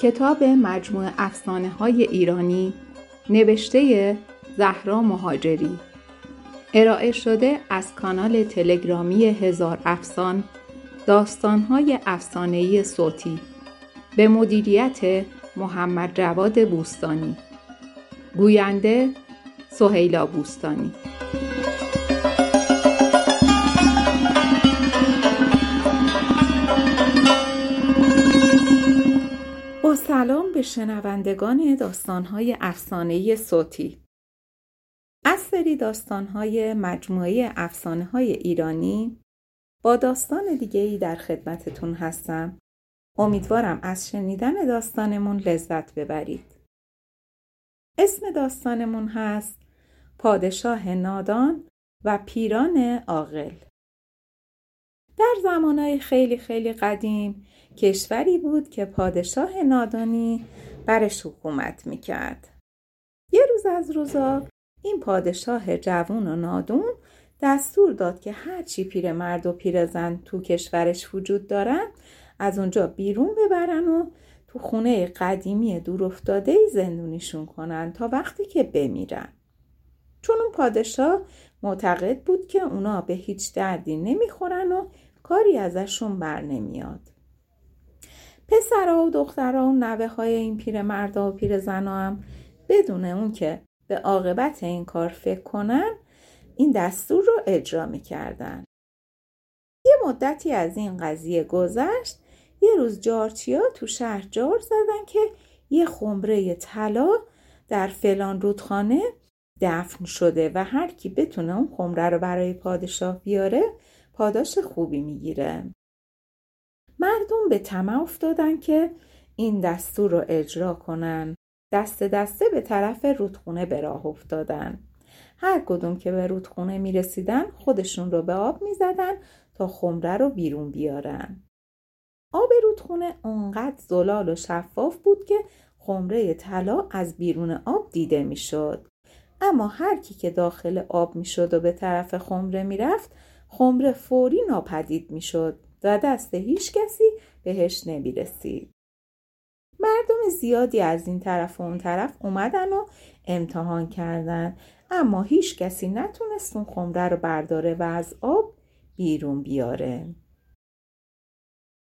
کتاب مجموع افسانه های ایرانی نوشته زهرا مهاجری. ارائه شده از کانال تلگرامی هزار افسان داستانهای افسانهای صوتی. به مدیریت محمد جواد بوستانی. گوینده سهیلا بوستانی. سلام به شنوندگان داستانهای افسانهای صوتی. از سری داستانهای مجموعه افسانه های ایرانی با داستان دیگه ای در خدمتتون هستم. امیدوارم از شنیدن داستانمون لذت ببرید. اسم داستانمون هست پادشاه نادان و پیران عاقل. در زمانهای خیلی خیلی قدیم کشوری بود که پادشاه نادانی برش حکومت می‌کرد. یه روز از روزا این پادشاه جوون و نادون دستور داد که هرچی پیرمرد و پیرزن تو کشورش وجود دارن از اونجا بیرون ببرن و تو خونه قدیمی دور افتاده زندونیشون کنن تا وقتی که بمیرن. چون اون پادشاه معتقد بود که اونا به هیچ دردی نمی‌خورن و کاری ازشون بر نمیاد. پسرها و دخترها و نوه های این پیرمردا و پیرزنا هم بدون اون که به عاقبت این کار فکر کنن این دستور رو اجرا می‌کردن. یه مدتی از این قضیه گذشت یه روز جارچیا تو شهر جار زدن که یه خمره طلا در فلان رودخانه دفن شده و هر کی بتونه اون خمره رو برای پادشاه بیاره پاداش خوبی می‌گیره. مردم به طمع افتادن که این دستور رو اجرا کنن. دست دسته به طرف رودخونه به راه افتادن. هر کدوم که به رودخونه می رسیدن خودشون رو به آب می زدن تا خمره رو بیرون بیارن. آب رودخونه اونقدر زلال و شفاف بود که خمره طلا از بیرون آب دیده می‌شد. اما هر کی که داخل آب می‌شد و به طرف خمره می‌رفت خمره فوری ناپدید می‌شد و دست هیچ کسی بهش نمی‌رسید. مردم زیادی از این طرف و اون طرف اومدن و امتحان کردن اما هیچ کسی نتونست اون خمره رو برداره و از آب بیرون بیاره.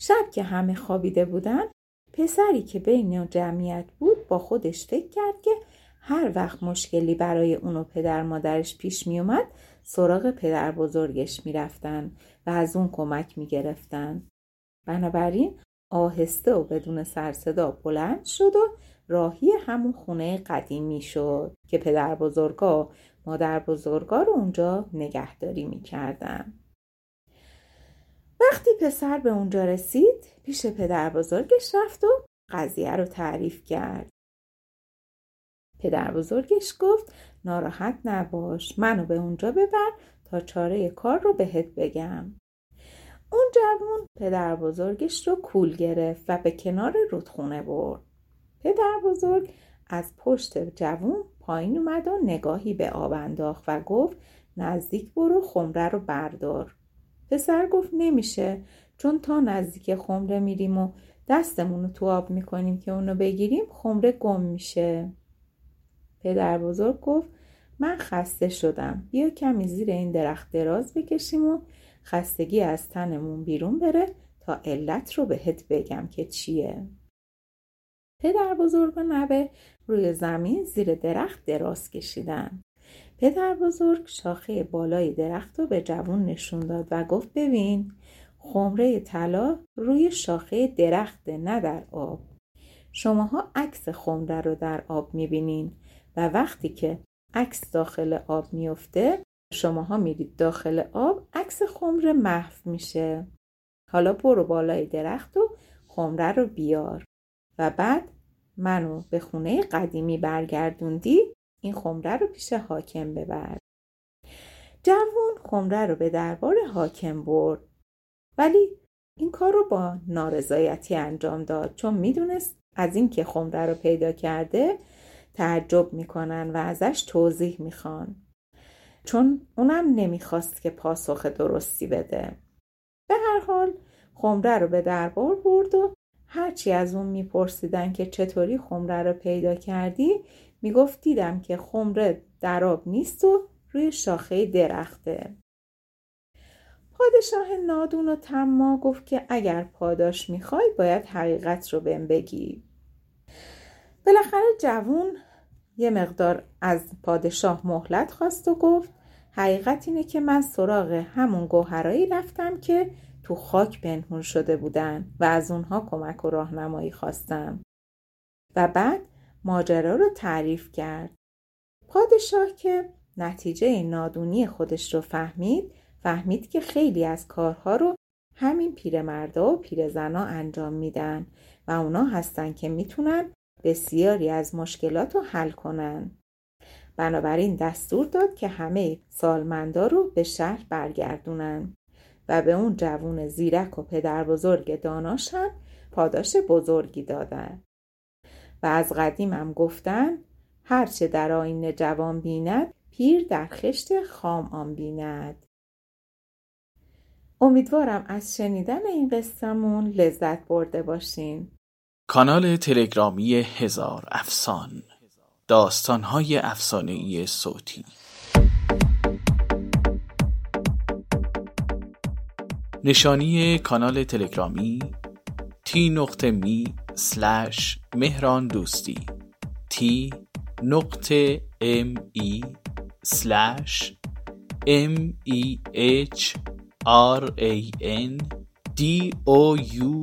شب که همه خوابیده بودن پسری که بین جمعیت بود با خودش فکر کرد که هر وقت مشکلی برای اون و پدر مادرش پیش می اومد سراغ پدر بزرگش می رفتن و از اون کمک می گرفتن. بنابراین آهسته و بدون سرصدا بلند شد و راهی همون خونه قدیمی شد که پدر بزرگا مادر بزرگا رو اونجا نگهداری می کردن. وقتی پسر به اونجا رسید پیش پدر بزرگش رفت و قضیه رو تعریف کرد. پدر بزرگش گفت ناراحت نباش منو به اونجا ببر تا چاره کار رو بهت بگم. اون جوون پدر بزرگش رو کول گرفت و به کنار رودخونه برد. پدر بزرگ از پشت جوون پایین اومد و نگاهی به آب انداخت و گفت نزدیک برو خمره رو بردار. پسر گفت نمیشه چون تا نزدیک خمره میریم و دستمون رو تو آب می‌کنیم که اونو بگیریم خمره گم میشه. پدر بزرگ گفت من خسته شدم. بیا کمی زیر این درخت دراز بکشیم و خستگی از تنمون بیرون بره تا علت رو بهت بگم که چیه. پدر بزرگ و نبه روی زمین زیر درخت دراز کشیدن. پدر بزرگ شاخه بالای درخت رو به جوون نشون داد و گفت ببین خمره طلا روی شاخه درخت نه در آب. شماها عکس خمره رو در آب می‌بینین. و وقتی که عکس داخل آب میفته شماها میرید داخل آب عکس خمره محو میشه. حالا برو بالای درخت و خمره رو بیار. و بعد منو به خونه قدیمی برگردوندی این خمره رو پیش حاکم ببر. جوون خمره رو به دربار حاکم برد. ولی این کار رو با نارضایتی انجام داد چون می‌دونست از اینکه خمره رو پیدا کرده تعجب می‌کنن و ازش توضیح می‌خوان. چون اونم نمی‌خواست که پاسخ درستی بده. به هر حال خمره رو به دربار برد و هرچی از اون میپرسیدن که چطوری خمره رو پیدا کردی می‌گفت دیدم که خمره در آب نیست و روی شاخه درخته. پادشاه نادون و تما گفت که اگر پاداش می‌خوای باید حقیقت رو بهم بگی. بالاخره جوون یه مقدار از پادشاه مهلت خواست و گفت حقیقت اینه که من سراغ همون گوهرایی رفتم که تو خاک پنهون شده بودن و از اونها کمک و راهنمایی خواستم. و بعد ماجرا رو تعریف کرد. پادشاه که نتیجه نادونی خودش رو فهمید فهمید که خیلی از کارها رو همین پیرمردا و پیرزنا انجام میدن و اونا هستن که می‌تونن بسیاری از مشکلات رو حل کنن. بنابراین دستور داد که همه سالمندا رو به شهر برگردونن و به اون جوون زیرک و پدر بزرگ داناش هم پاداش بزرگی دادن. و از قدیم هم گفتن هرچه در آین جوان بیند پیر در خشت خام آن بیند. امیدوارم از شنیدن این قصهمون لذت برده باشین. کانال تلگرامی هزار افسان داستانهای ای صوتی. نشانی کانال تلگرامی t نقطه me slash مهران دوستی t نقطه m e slash m e h r a n d o u